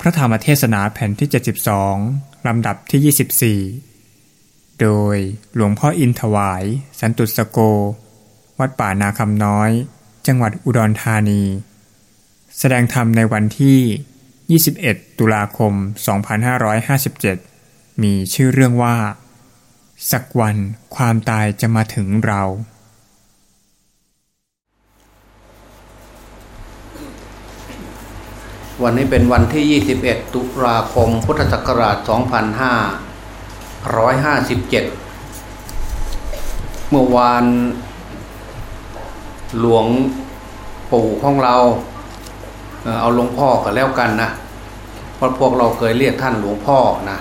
พระธรรมเทศนาแผ่นที่ 72 ลำดับที่ 24 โดยหลวงพ่ออินถวาย สันตุสโก วัดป่านาคำน้อย จังหวัดอุดรธานี แสดงธรรมในวันที่ 21 ตุลาคม 2557 มีชื่อเรื่องว่า สักวันความตายจะมาถึงเรา วันนี้เป็นวันที่ 21 ตุลาคม พุทธศักราช 2557 เมื่อวาน หลวงปู่ของเรา เอาหลวงพ่อกันแล้วกันนะ เพราะพวกเราเคยเรียกท่านหลวงพ่อนะ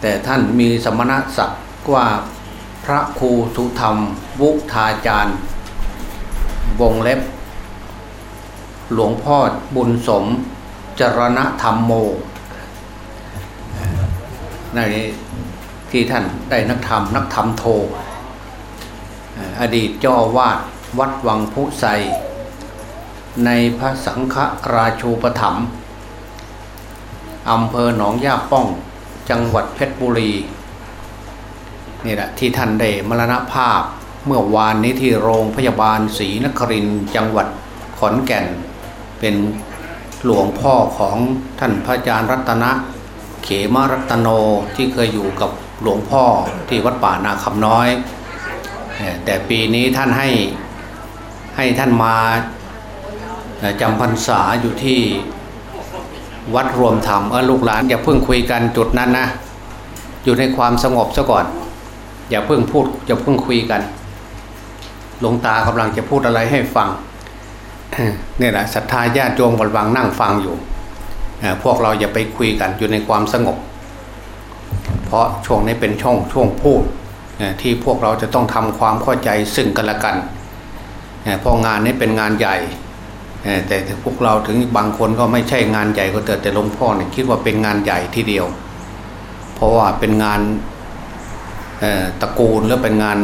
แต่ท่านมีสมณศักดิ์ว่าพระครูสุธรรม วุธาจารย์ วงเล็บ หลวงพ่อบุญสมจรณธรรมโมในที่ท่านได้นักธรรมนักธรรมโท อดีตเจ้าวาสวัดวังพุไซในพระสังฆราชูปถัมภ์อำเภอหนองย่าป้องจังหวัดเพชรบุรีนี่แหละที่ท่านได้มรณภาพเมื่อวานนี้ที่โรงพยาบาลศรีนครินจังหวัดขอนแก่น เป็นหลวงพ่อของท่านพระอาจารย์รัตนะเขมารัตโนที่เคยอยู่กับหลวงพ่อที่วัดป่านาคำน้อย แต่ปีนี้ท่านให้ให้ท่านมาจำพรรษาอยู่ที่วัดรวมธรรมเออลูกหลานอย่าเพิ่งคุยกันจุดนั้นนะ อยู่ในความสงบซะก่อน อย่าเพิ่งพูดอย่าเพิ่งคุยกันหลวงตากำลังจะพูดอะไรให้ฟัง เนี่ยแหละศรัทธาญาติโยมบวังนั่งฟังอยู่พวกเราอย่าไปคุยกันอยู่ในความสงบ เพราะช่วงนี้เป็นช่องช่วงพูดที่พวกเราจะต้องทำความเข้าใจซึ่งกันและกันเพราะงานนี้เป็นงานใหญ่แต่พวกเราถึงบางคนก็ไม่ใช่งานใหญ่ก็เติดแต่หลวงพ่อเนี่ยคิดว่าเป็นงานใหญ่ทีเดียว เพราะว่าเป็นงานตระกูลและเป็นงาน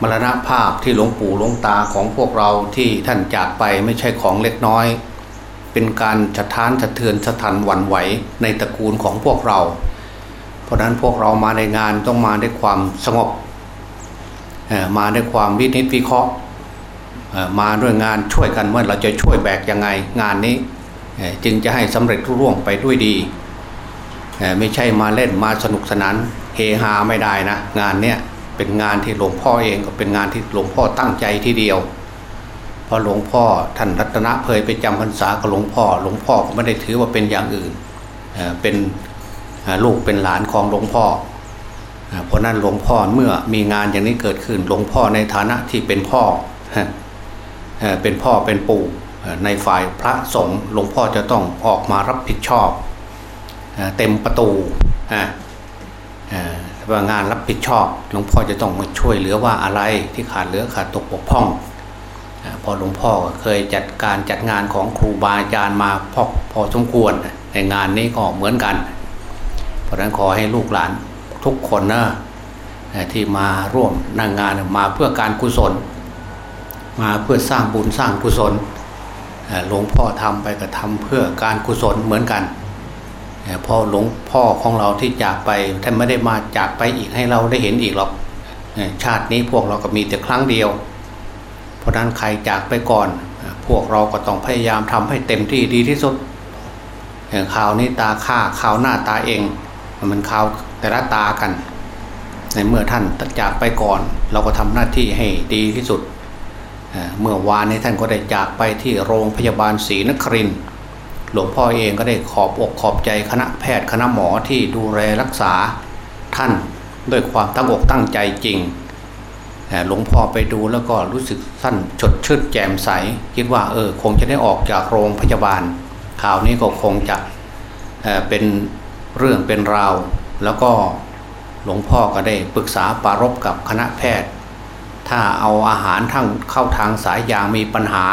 มรณภาพที่หลวงปู่หลวงตาของพวกเราที่ท่านจากไปไม่ใช่ของเล็กน้อย เป็นการสะท้านสะเทือนสะทันหวั่นไหวในตระกูลของพวกเรา เพราะนั้นพวกเรามาในงานต้องมาด้วยความสงบมาด้วยความวินิจวิเคราะห์มาด้วยงานช่วยกันเมื่อเราจะช่วยแบกยังไงงานนี้จึงจะให้สำเร็จรุ่ร่วงไปด้วยดี ไม่ใช่มาเล่นมาสนุกสนานเฮฮาไม่ได้นะงานเนี้ย เป็นงานที่หลวงพ่อเองก็เป็นงานที่หลวงพ่อตั้งใจทีเดียวพอหลวงพ่อท่านรัตนะเพยไปจำพรรษากับหลวงพ่อ หลวงพ่อก็ไม่ได้ถือว่าเป็นอย่างอื่นเป็นลูกเป็นหลานของหลวงพ่อ เพราะนั้นหลวงพ่อเมื่อมีงานอย่างนี้เกิดขึ้นหลวงพ่อในฐานะที่เป็นพ่อเป็นพ่อเป็นปู่ในฝ่ายพระสงฆ์หลวงพ่อจะต้องออกมารับผิดชอบเต็มประตู ว่างานรับผิดชอบหลวงพ่อจะต้องมาช่วยเหลือว่าอะไรที่ขาดเหลือขาดตกบกพร่องพอหลวงพ่อเคยจัดการจัดงานของครูบาอาจารย์มาพอพอสมควรในงานนี้ก็เหมือนกัน เพราะนั้นขอให้ลูกหลานทุกคนนะที่มาร่วมนั่งงานมาเพื่อการกุศล มาเพื่อสร้างบุญสร้างกุศลหลวงพ่อทำไปก็ทำเพื่อการกุศลเหมือนกัน พอหลวงพ่อของเราที่จากไปท่านไม่ได้มาจากไปอีกให้เราได้เห็นอีกหรอกชาตินี้พวกเราก็มีแต่ครั้งเดียว เพราะนั้นใครจากไปก่อน พวกเราก็ต้องพยายามทำให้เต็มที่ดีที่สุดข่าวนี้ตาข้าข่าวหน้าตาเอง มันข่าวแต่ละตากัน ในเมื่อท่านจากไปก่อน เราก็ทำหน้าที่ให้ดีที่สุด เมื่อวานนี้ท่านก็ได้จากไปที่โรงพยาบาลศรีนคริน หลวงพ่อเองก็ได้ขอบอกขอบใจคณะแพทย์คณะหมอที่ดูแลรักษาท่านด้วยความตั้งอกตั้งใจจริงหลวงพ่อไปดูแล้วก็รู้สึกสั้นฉดชื่นแจ่มใส คิดว่าเออคงจะได้ออกจากโรงพยาบาล ข่าวนี้ก็คงจะเป็นเรื่องเป็นราว แล้วก็หลวงพ่อก็ได้ปรึกษาปารบกับคณะแพทย์ ถ้าเอาอาหารทั้งเข้าทางสายยางมีปัญหา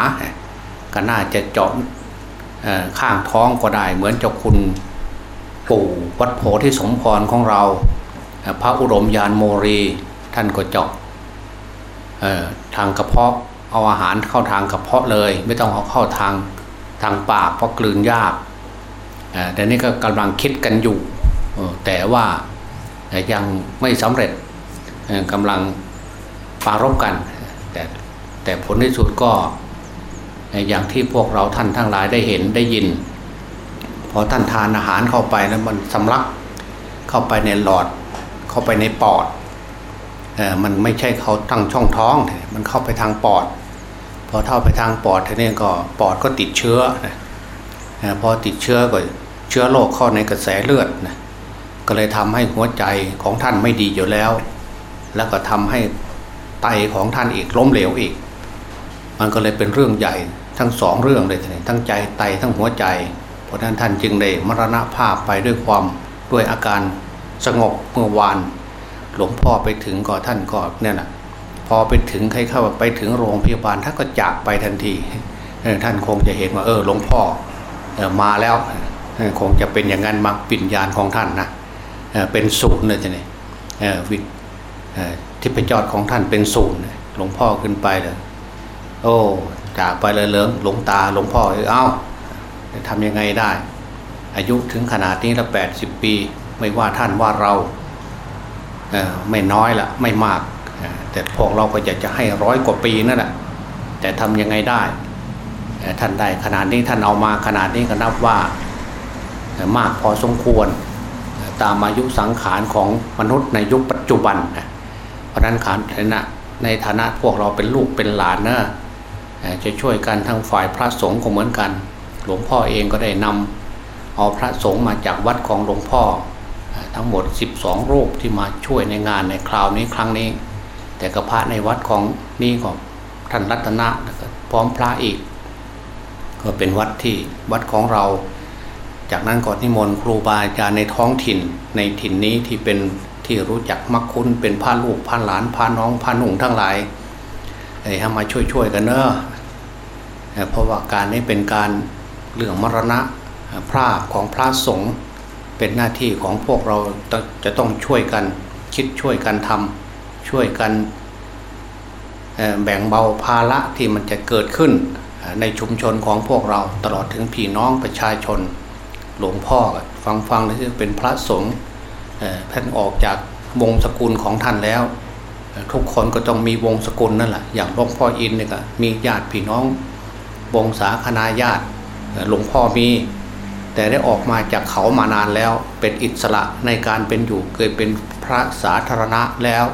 ก็น่าจะเจาะ ข้างท้องก็ได้ เหมือนเจ้าคุณปู่วัดโพธิสมพรของเรา พระอุดมยานโมรีท่านก็เจาะทางกระเพาะเอาอาหารเข้าทางกระเพาะเลย ไม่ต้องเอาเข้าทางทางปากเพราะกลืนยากแต่นี่ก็กำลังคิดกันอยู่ แต่ว่ายังไม่สำเร็จกำลังปารบกัน แต่แต่ผลที่สุดก็ อย่างที่พวกเราท่านทั้งหลายได้เห็นได้ยิน พอท่านทานอาหารเข้าไปแล้วมันสำลักเข้าไปในหลอด เข้าไปในปอดอมันไม่ใช่เขาทางช่องท้อง มันเข้าไปทางปอด พอเข้าไปทางปอดทีนี้ก็ปอดก็ติดเชื้อพอติดเชื้อก็เชื้อโรคเข้าในกระแสเลือดนะก็เลยทำให้หัวใจของท่านไม่ดีอยู่แล้ว แล้วก็ทำให้ไตของท่านอีกล้มเหลวอีก มันก็เลยเป็นเรื่องใหญ่ ทั้งสองเรื่องเลยท่านทั้งใจไตทั้งหัวใจ เพราะนั้นท่านจึงได้มรณภาพไปด้วยความด้วยอาการสงบเมื่อวาน หลวงพ่อไปถึงก็ท่านก็เนี่ยนะพอไปถึงใครเข้าไปถึงโรงพยาบาลท่านก็จากไปทันที ท่านคงจะเห็นว่าเออหลวงพ่อมาแล้วคงจะเป็นอย่างนั้นมาปิ่นญาณของท่านนะเป็นศูนย์เลยทีนี้วิที่เป็นจอดของท่านเป็นศูนย์หลวงพ่อขึ้นไปเลยโอ้ จากไปเลยเลิงหลวงตาหลวงพ่อเอ้าทำยังไงได้ อายุถึงขนาดนี้ละแปดสิบปี ไม่ว่าท่านว่าเราไม่น้อยละไม่มาก แต่พวกเราก็อยากจะให้ร้อยกว่าปีนั่นแหละแต่ทำยังไงได้ ท่านได้ขนาดนี้ท่านเอามาขนาดนี้ก็นับว่ามากพอสมควร ตามอายุสังขารของมนุษย์ในยุคปัจจุบันนะเพราะนั้นขานนะในฐานะพวกเราเป็นลูกเป็นหลานเนะ จะช่วยกันทั้งฝ่ายพระสงฆ์ก็เหมือนกัน หลวงพ่อเองก็ได้นำเอาพระสงฆ์มาจากวัดของหลวงพ่อ ทั้งหมด 12 รูปที่มาช่วยในงานในคราวนี้ครั้งนี้ แต่กระพระในวัดของนี่ของท่านรัตนะพร้อมพระอีก ก็เป็นวัดที่วัดของเรา จากนั้นก็นิมนต์ครูบาอาจารย์ในท้องถิ่นในถิ่นนี้ที่เป็นที่รู้จักมักคุ้นเป็นพาลูกพาหลานพาน้องพาหนุ่งทั้งหลายให้มาช่วยๆกันเนอะ เพราะว่าการนี้เป็นการเรื่องมรณะพระของพระสงฆ์เป็นหน้าที่ของพวกเราจะต้องช่วยกันคิดช่วยกันทำช่วยกันแบ่งเบาภาระที่มันจะเกิดขึ้นในชุมชนของพวกเราตลอดถึงพี่น้องประชาชน หลวงพ่อฟังฟังแล้วเป็นพระสงฆ์ท่านออกจากวงสกุลของท่านแล้ว ทุกคนก็ต้องมีวงสกุลนั่นแหละอย่างหลวงพ่ออินเนี่ยก็มีญาติพี่น้อง วงศาคณาญาติหลวงพ่อมี แต่ได้ออกมาจากเขามานานแล้ว เป็นอิสระในการเป็นอยู่เคยเป็นพระสาธารณะแล้ว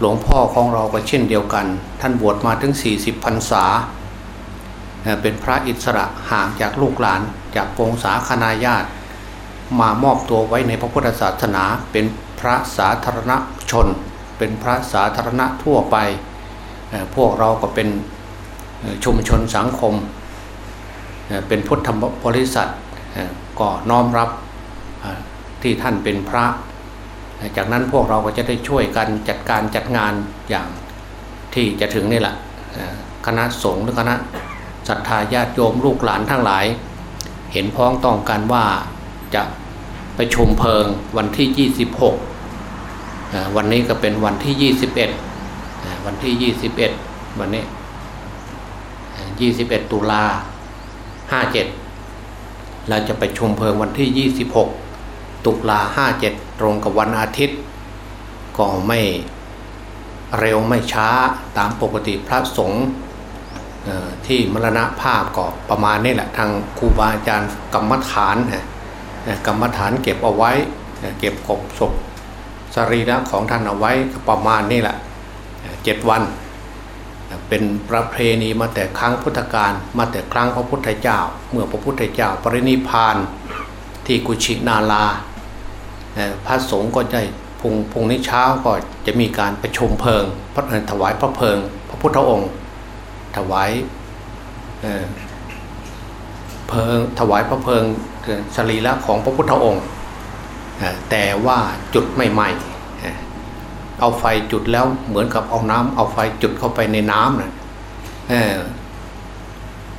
หลวงพ่อของเราก็เช่นเดียวกัน ท่านบวชมาถึง 40พรรษา เป็นพระอิสระห่างจากลูกหลานจากวงศาคณาญาติ มามอบตัวไว้ในพระพุทธศาสนาเป็นพระสาธารณชน เป็นพระสาธารณะทั่วไป พวกเราก็เป็น ชุมชนสังคม เป็นพุทธบริษัทก็น้อมรับที่ท่านเป็นพระ จากนั้นพวกเราก็จะได้ช่วยกันจัดการจัดงานอย่างที่จะถึงนี่แหละคณะสงฆ์หรือคณะศรัทธาญาติโยมลูกหลานทั้งหลาย เห็นพ้องต้องกันว่าจะไปชมเพลิงวันที่ 26 วันนี้ก็เป็นวันที่ 21 วันที่ 21 วันนี้ 21ตุลา57เราจะไปชมเพลิงวันที่26ตุลา57ตรงกับวันอาทิตย์ ก็ไม่เร็วไม่ช้าตามปกติพระสงฆ์ที่มรณภาพก็ประมาณนี้แหละทางครูบาอาจารย์กรรมฐานกรรมฐานเก็บเอาไว้เก็บกบศพสรีระของท่านเอาไว้ประมาณนี่แหละเจ็ดวัน เป็นประเพณีมาแต่ครั้งพุทธกาลมาแต่ครั้งพระพุทธเจ้า เมื่อพระพุทธเจ้าปรินิพานที่กุชินาลาพระสงฆ์ก็ได้พุงพุงนี้เช้าก็จะมีการประชุมเพลิงพระถวายพระเพลิง พระพุทธองค์ ถวายเพลิงถวายพระเพลิงสรีระของพระพุทธองค์ แต่ว่าจุดไม่ไหม้ เอาไฟจุดแล้วเหมือนกับเอาน้ำเอาไฟจุดเข้าไปในน้ำนะ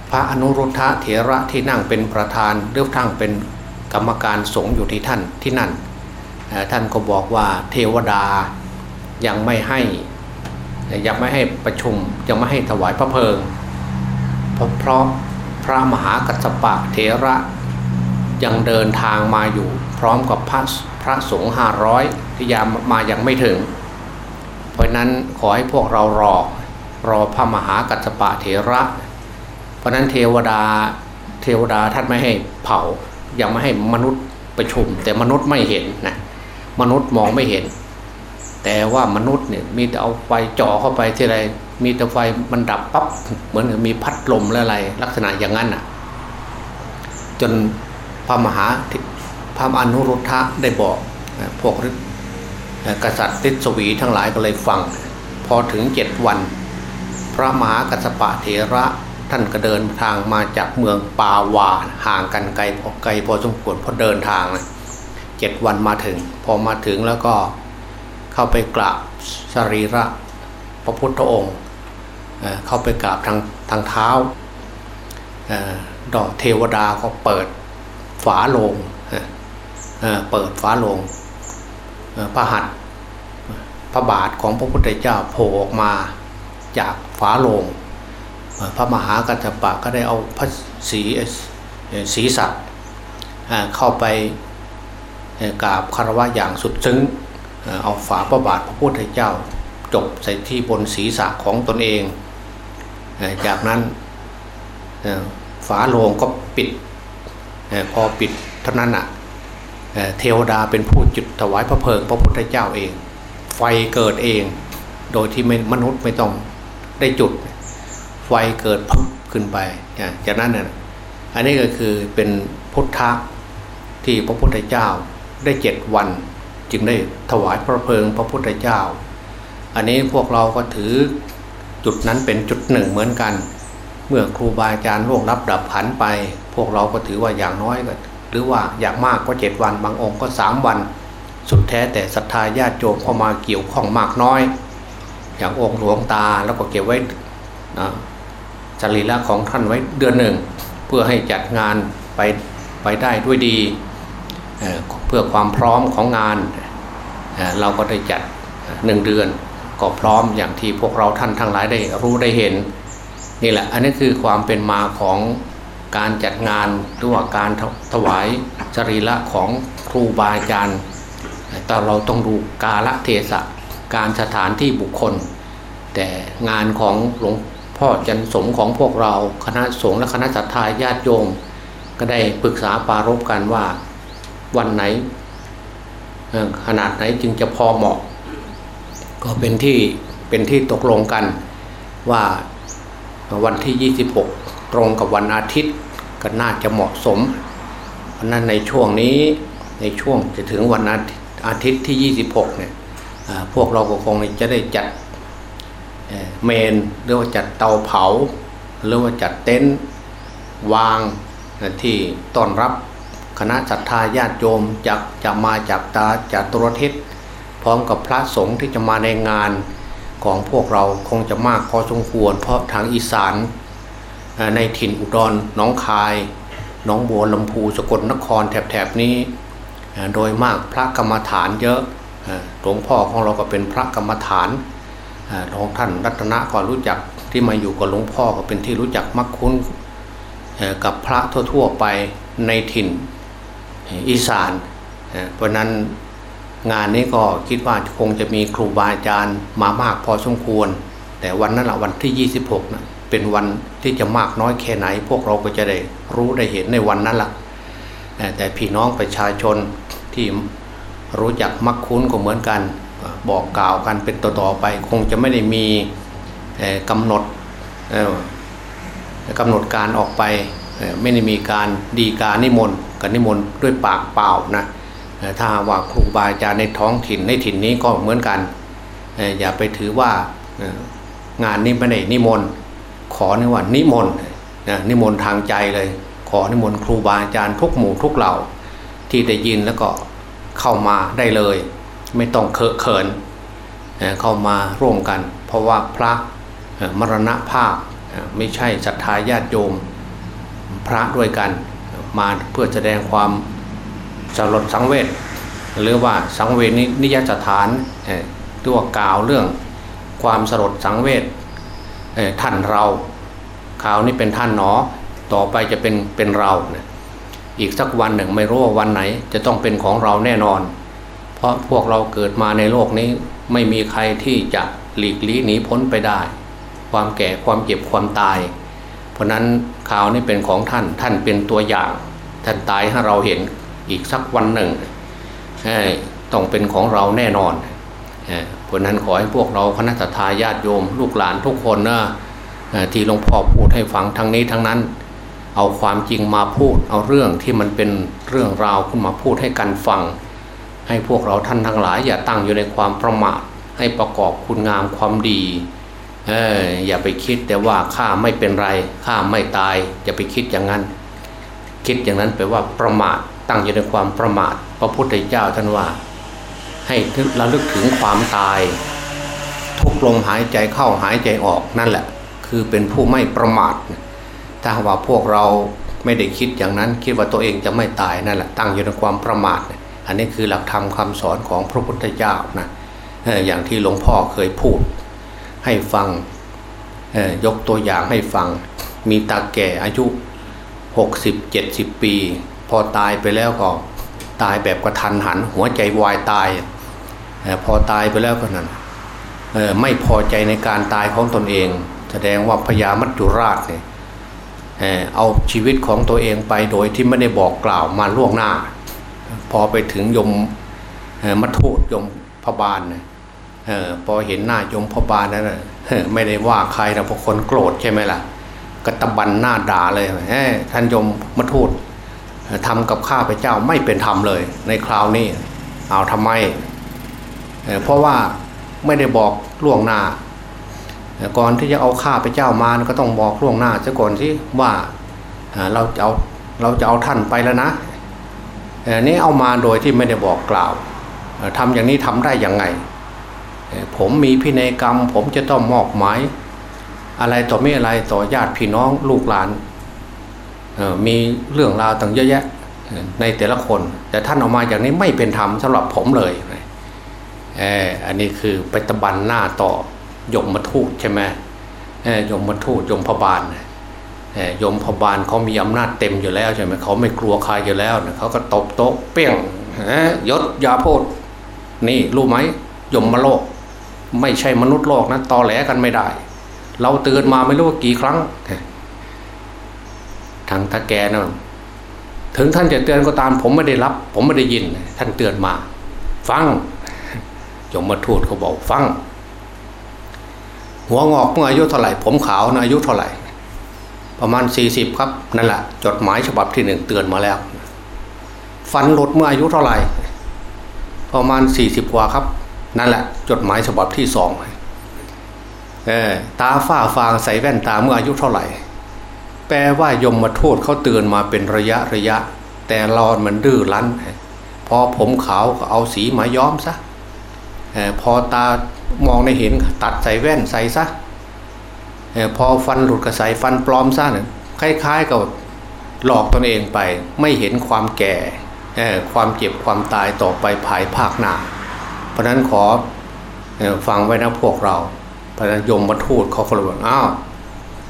พระอนุรุทธะเถระที่นั่งเป็นประธานเรือทั้งเป็นกรรมการสงฆ์อยู่ที่ท่านที่นั่นท่านก็บอกว่าเทวดายังไม่ให้ยังไม่ให้ประชุมยังไม่ให้ถวายพระเพลิงเพราะเพราะพระมหากัสปะเถระยังเดินทางมาอยู่ พร้อมกับพระพระสงฆ์ห้าร้อยที่ยามมายังไม่ถึง ราะนั้นขอให้พวกเรารอรอพระมหากัสปะเถระ เพราะนั้นเทวดาเทวดาท่านไม่ให้เผายังไม่ให้มนุษย์ประชุม แต่มนุษย์ไม่เห็นนะมนุษย์มองไม่เห็น แต่ว่ามนุษย์เนี่ยมีแต่เอาไฟจ่อเข้าไปที่ไรมีแต่ไฟมันดับปั๊บเหมือนมีพัดลมและอะไรลักษณะอย่างนั้นอะ จนพระมหาพระอนุรุทธะได้บอกพวก กษัตริย์ติสวีทั้งหลายก็เลยฟัง พอถึงเจ็ดวัน พระมหากัสปะเถระท่านก็เดินทางมาจากเมืองปาวาห่างกันไกลพอไกลพอสมควรพอเดินทางเจ็ดวันมาถึง พอมาถึงแล้วก็เข้าไปกราบสรีระพระพุทธองค์เข้าไปกราบทางทางเท้าดอกเทวดาก็เปิดฝาโลงเปิดฝาโลง พระหัตถ์พระบาทของพระพุทธเจ้าโผล่ออกมาจากฝาโลงพระมหากัจจปะก็ได้เอาพระศีศีสัตว์เข้าไปกราบคารวะอย่างสุดซึ้งเอาฝาพระบาทพระพุทธเจ้าจบใส่ที่บนศีรษะของตนเอง จากนั้นฝาโลงก็ปิดพอปิดเท่านั้นอะ เทวดาเป็นผู้จุดถวายพระเพลิงพระพุทธเจ้าเอง ไฟเกิดเอง โดยที่มนุษย์ไม่ต้องได้จุด ไฟเกิดพุ่งขึ้นไปจากนั้นน่ะอันนี้ก็คือเป็นพุทธะที่พระพุทธเจ้าได้เจ็ดวัน จึงได้ถวายพระเพลิงพระพุทธเจ้า อันนี้พวกเราก็ถือจุดนั้นเป็นจุดหนึ่งเหมือนกัน เมื่อครูบาอาจารย์ล่วงรับดับขันไป พวกเราก็ถือว่าอย่างน้อยก็ หรือว่าอยางมากก็เจ็ดวัน บางองค์ก็สามวัน สุดแท้แต่ศรัทธาญาติโยมเข้ามาเกี่ยวข้องมากน้อย อย่างองค์หลวงตาแล้วก็เก็บไว้นะจริละของท่านไว้เดือนหนึ่ง เพื่อให้จัดงานไปไปได้ด้วยดีเพื่อความพร้อมของงานเราก็ได้จัดหนึ่งเดือนก็พร้อมอย่างที่พวกเราท่านทั้งหลายได้รู้ได้เห็นนี่แหละอันนี้คือความเป็นมาของ การจัดงานหรือว่าการถวายจรีละของครูบาอาจารย์แต่เราต้องดูกาลเทศะการสถานที่บุคคล แต่งานของหลวงพ่อจันสมของพวกเราคณะสงฆ์และคณะสัตยาญาติโยม ก็ได้ปรึกษาปารบกันว่าวันไหนขนาดไหนจึงจะพอเหมาะ ก็เป็นที่เป็นที่ตกลงกันว่าวันที่ 26 ตรงกับวันอาทิตย์ ก็น่าจะเหมาะสมเพราะนั้นในช่วงนี้ในช่วงจะถึงวันอาทิตย์ที่ 26เนี่ยพวกเราก็คงจะได้จัดเมนหรือว่าจัดเตาเผา หรือว่าจัดเต็นท์วางที่ต้อนรับคณะศรัทธาญาติโยมจะจะมาจากตาจากตุรทิศพร้อมกับพระสงฆ์ที่จะมาในงานของพวกเราคงจะมากพอสมควร เพราะทางอีสาน ในถิ่นอุดรน้องคายน้องบัวลำพูสกลนครแถบๆนี้ โดยมากพระกรรมฐานเยอะหลวงพ่อของเราก็เป็นพระกรรมฐานหลวงท่านรัตนะก็รู้จักที่มาอยู่กับหลวงพ่อก็เป็นที่รู้จักมักคุ้นกับพระทั่วๆไปในถิ่นอีสานเพราะนั้นงานนี้ก็คิดว่าคงจะมีครูบาอาจารย์มามากพอสมควร แต่วันนั้นแหละวันที่ 26นะ เป็นวันที่จะมากน้อยแค่ไหน พวกเราก็จะได้รู้ได้เห็นในวันนั้นละ่ะแต่พี่น้องประชาชนที่รู้จักมักคุ้นก็เหมือนกัน บอกกล่าวกันเป็นต่อๆไป คงจะไม่ได้มีกำหนดกำหนดการออกไปไม่ได้มีการดีการนิมนต์กันนิมนต์ด้วยปากเปล่านะถ้าว่าครูบาอาจารย์ในท้องถิ่นในถิ่นนี้ก็เหมือนกัน อย่าไปถือว่างานนี้ไม่ได้นิมนต์ ขอในวันนิมนต์นิมนต์ทางใจเลย ขอนิมนต์ครูบาอาจารย์ทุกหมู่ทุกเหล่า ที่ได้ยินแล้วก็เข้ามาได้เลย ไม่ต้องเคอะเขินเข้ามาร่วมกัน เพราะว่าพระมรณภาพไม่ใช่ศรัทธาญาติโยมพระด้วยกัน มาเพื่อแสดงความสลดสังเวชหรือว่าสังเวชนิยสถานตัวกล่าวเรื่องความสลดสังเวช ท่านเราข่าวนี้เป็นท่านหนอ ต่อไปจะเป็นเป็นเรานะอีกสักวันหนึ่งไม่รู้ว่าวันไหน จะต้องเป็นของเราแน่นอน เพราะพวกเราเกิดมาในโลกนี้ไม่มีใครที่จะหลีกลี่หนีพ้นไปได้ ความแก่ความเจ็บความตาย เพราะนั้นข่าวนี้เป็นของท่านท่านเป็นตัวอย่าง ท่านตายให้เราเห็นอีกสักวันหนึ่งต้องเป็นของเราแน่นอน เพราะนั้นขอให้พวกเราคณะทาญาติโยม ลูกหลานทุกคนนะที่หลวงพ่อพูดให้ฟังทั้งนี้ทั้งนั้น เอาความจริงมาพูด เอาเรื่องที่มันเป็นเรื่องราวขึ้นมาพูดให้กันฟัง ให้พวกเราท่านทั้งหลาย อย่าตั้งอยู่ในความประมาทให้ประกอบคุณงามความดีเอออย่าไปคิดแต่ว่าข้าไม่เป็นไรข้าไม่ตาย อย่าไปคิดอย่างนั้น คิดอย่างนั้นแปลว่าประมาทตั้งอยู่ในความประมาท พระพุทธเจ้าท่านว่า ให้ระลึกถึงความตาย ทุกลมหายใจเข้าหายใจออกนั่นแหละ คือเป็นผู้ไม่ประมาท ถ้าว่าพวกเราไม่ได้คิดอย่างนั้นคิดว่าตัวเองจะไม่ตายนั่นแหละตั้งอยู่ในความประมาท อันนี้คือหลักธรรมคาสอนของพระพุทธเจ้านะอย่างที่หลวงพ่อเคยพูด ให้ฟังยกตัวอย่างให้ฟัง มีตาแก่อายุ 60-70 ปี พอตายไปแล้วก็ตายแบบกระทันหันหัวใจวายตาย พอตายไปแล้วก็นั้นไม่พอใจในการตายของตนเอง แสดงว่าพญามัจจุราชเนี่ยเอาชีวิตของตัวเองไปโดยที่ไม่ได้บอกกล่าวมาล่วงหน้า พอไปถึงยมมัทูตยมพบาลเนี่ยพอเห็นหน้ายมพบาลนั้นไม่ได้ว่าใครนะเพราะคนโกรธใช่ไหมล่ะกระตบันหน้าด่าเลยท่านยมมัทูตทำกับข้าพเจ้าไม่เป็นธรรมเลย ในคราวนี้เอาทำไม เพราะว่าไม่ได้บอกล่วงหน้า ก่อนที่จะเอาข้าพเจ้ามาก็ต้องบอกล่วงหน้าซะก่อนที่ว่าเราจะเอาเราจะเอาท่านไปแล้วนะนี่เอามาโดยที่ไม่ได้บอกกล่าวทำอย่างนี้ทำได้ยังไง ผมมีพินัยกรรม ผมจะต้องมอบหมายอะไรต่อไม่อะไรต่อญาติพี่น้องลูกหลานมีเรื่องราวต่างเยอะแยะในแต่ละคน แต่ท่านออกมาอย่างนี้ไม่เป็นธรรมสำหรับผมเลยเอออันนี้คือไปตะบันหน้าต่อยมมาทูตใช่ไหมยมมาทูตยมพบาลยมพบาลเขามีอำนาจเต็มอยู่แล้วใช่ไหมเขาไม่กลัวใครอยู่แล้วเขาก็ตบโต๊ะเปี้ยงยศยาโพดนี่รู้ไหมยมมาโลก ไม่ใช่มนุษย์โลกนะตอแหลกันไม่ได้ เราเตือนมาไม่รู้ว่ากี่ครั้งทางตาแกนะถึงท่านจะเตือนก็ตาม ผมไม่ได้รับ ผมไม่ได้ยิน ท่านเตือนมา ฟัง ยมมาทูตเขาบอกฟัง หัวงอกเมื่ออายุเท่าไหร่ ผมขาวนะอายุเท่าไหร่ ประมาณสี่สิบครับ นั่นแหละจดหมายฉบับที่หนึ่งเตือนมาแล้ว ฟันหลุดเมื่ออายุเท่าไหร่ ประมาณสี่สิบกว่าครับ นั่นแหละ จดหมายฉบับที่สองเออตาฝ้าฟางใส่แว่นตาเมื่ออายุเท่าไหร่ แปลว่ายมมาโทษเขาเตือนมาเป็นระยะระยะ แต่รอนมันดื้อรั้นพอผมขาวก็เอาสีมาย้อมซะ พอตามองในเห็นตัดใส่แว่นใส่ซะพอฟันหลุดก็ใส่ฟันปลอมซะเนี่ยคล้ายๆกับหลอกตนเองไป ไม่เห็นความแก่ความเจ็บความตายต่อไปภายภาคหน้า เพราะนั้นขอฟังไว้นะพวกเราพระยมมาทูตเขาก็เลยบอกอ้าว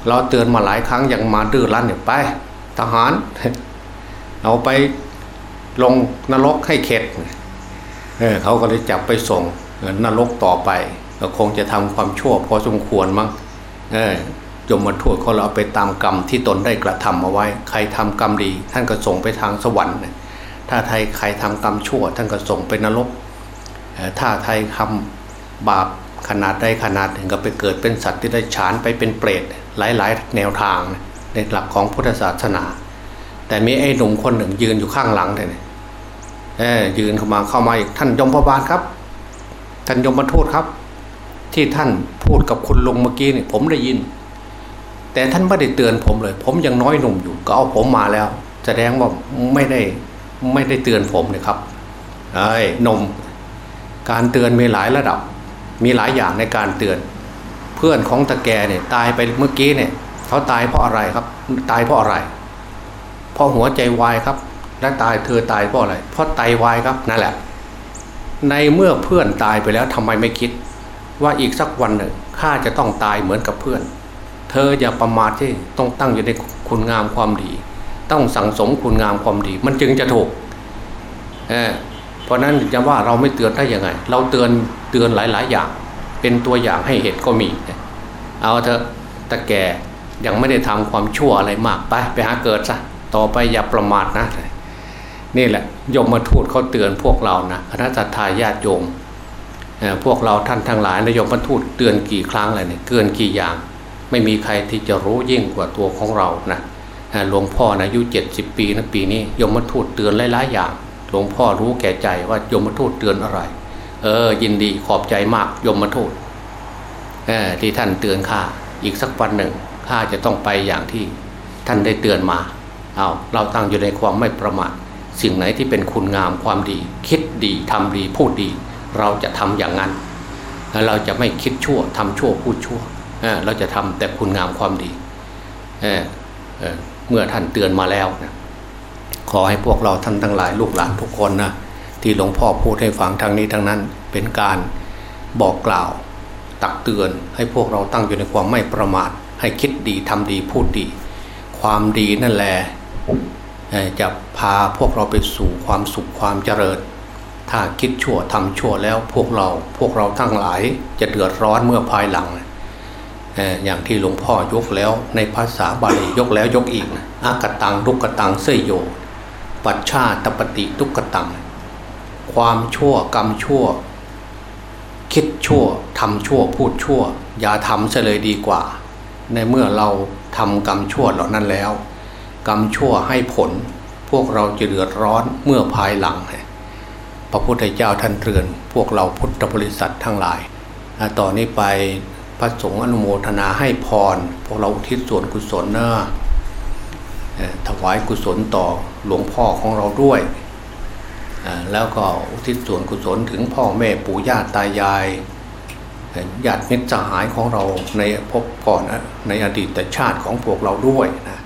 เราเตือนมาหลายครั้งยังมาดื้อรั้นเนี่ยไป ทหาร เอาไปลงนรกให้เข็ดเเขาก็เลยจับไปส่ง นรกต่อไปก็คงจะทำความชั่วพอสมควรมั้งจมมาทูตเขาเราไปตามกรรมที่ตนได้กระทำเอาไว้ ใครทำกรรมดี ท่านก็ส่งไปทางสวรรค์ ถ้าไทยใครทำกรรมชั่ว ท่านก็ส่งไปนรก ถ้าไทยทำบาปขนาดใดขนาดหนึ่งก็ไปเกิดเป็นสัตว์ที่ได้ฉานไปเป็นเปรตหลาย ๆ แนวทางในหลักของพุทธศาสนา แต่มีไอ้หนุ่มคนหนึ่งยืนอยู่ข้างหลังเลยยืนเข้ามาเข้ามาอีกท่านยมพบาลครับ ท่านยมมาโทษครับ ที่ท่านพูดกับคุณลุงเมื่อกี้เนี่ยผมได้ยิน แต่ท่านไม่ได้เตือนผมเลย ผมยังน้อยหนุ่มอยู่ ก็เอาผมมาแล้ว แสดงว่าไม่ได้ไม่ได้เตือนผมเลยครับไอ้นม การเตือนมีหลายระดับ มีหลายอย่างในการเตือน เพื่อนของตะแกเนี่ยตายไปเมื่อกี้เนี่ยเขาตายเพราะอะไรครับ ตายเพราะอะไรเพราะหัวใจวายครับ และตายเธอตายเพราะอะไรเพราะไตวายครับนั่นแหละ ในเมื่อเพื่อนตายไปแล้วทำไมไม่คิด ว่าอีกสักวันหนึ่งข้าจะต้องตายเหมือนกับเพื่อน เธออย่าประมาทที่ต้องตั้งอยู่ในคุณงามความดี ต้องสั่งสมคุณงามความดี มันจึงจะถูกเเพราะนั้นจะว่าเราไม่เตือนได้ยังไง เราเตือนเตือนหลาย ๆ อย่าง เป็นตัวอย่างให้เห็นก็มี เอาเถอะแต่แกยังไม่ได้ทำความชั่วอะไรมากไป ไปหาเกิดซะต่อไปอย่าประมาทนะนี่แหละ ยมมาทูตเขาเตือนพวกเรานะคณะทาญาติโยมพวกเราท่านทั้งหลายนายมมาทูตเตือนกี่ครั้งอะไรเนี่ยเกินกี่อย่าง ไม่มีใครที่จะรู้ยิ่งกว่าตัวของเรานะหลวงพ่อนะอายุเจ็ดสิบปีนะปีนี้ยมมาทูตเตือนหลายๆอย่าง หลวงพ่อรู้แก่ใจว่ายมมาทูตเตือนอะไร เออ ยินดีขอบใจมากยมมาทูตที่ท่านเตือนข้าอีกสักวันหนึ่งข้าจะต้องไปอย่างที่ท่านได้เตือนมาเอาเราตั้งอยู่ในความไม่ประมาท สิ่งไหนที่เป็นคุณงามความดี คิดดีทำดีพูดดี เราจะทำอย่างนั้น เราจะไม่คิดชั่วทำชั่วพูดชั่ว เราจะทำแต่คุณงามความดีเเมื่อท่านเตือนมาแล้วนะขอให้พวกเราท่านทั้งหลายลูกหลานทุกคนนะที่หลวงพ่อพูดให้ฟังทางนี้ทางนั้น เป็นการบอกกล่าวตักเตือนให้พวกเราตั้งอยู่ในความไม่ประมาท ให้คิดดีทำดีพูดดี ความดีนั่นแหละ จะพาพวกเราไปสู่ความสุขความเจริญ ถ้าคิดชั่วทำชั่วแล้วพวกเราพวกเราทั้งหลายจะเดือดร้อนเมื่อภายหลัง อย่างที่หลวงพ่อยกแล้วในภาษาบาลียกแล้วยกอีกอากตังทุกตังเสยโย ปัจชาตปฏิทุกตัง ความชั่วกรรมชั่ว คิดชั่วทำชั่วพูดชั่ว อย่าทำเฉลยดีกว่า ในเมื่อเราทำกรรมชั่วเหล่านั้นแล้ว กรรมชั่วให้ผล พวกเราจะเดือดร้อนเมื่อภายหลัง พระพุทธเจ้าท่านเตือน พวกเราพุทธบริษัททั้งหลายต่อนนี้ไปพระสงฆ์อนุโมทนาให้พร พวกเราอุทิศส่วนกุศลเนอะถวายกุศลต่อหลวงพ่อของเราด้วย แล้วก็อุทิศส่วนกุศลถึงพ่อแม่ปู่ย่าตายายญาติมิตรสหายของเราในพบก่อนในอดีตชาติของพวกเราด้วยนะ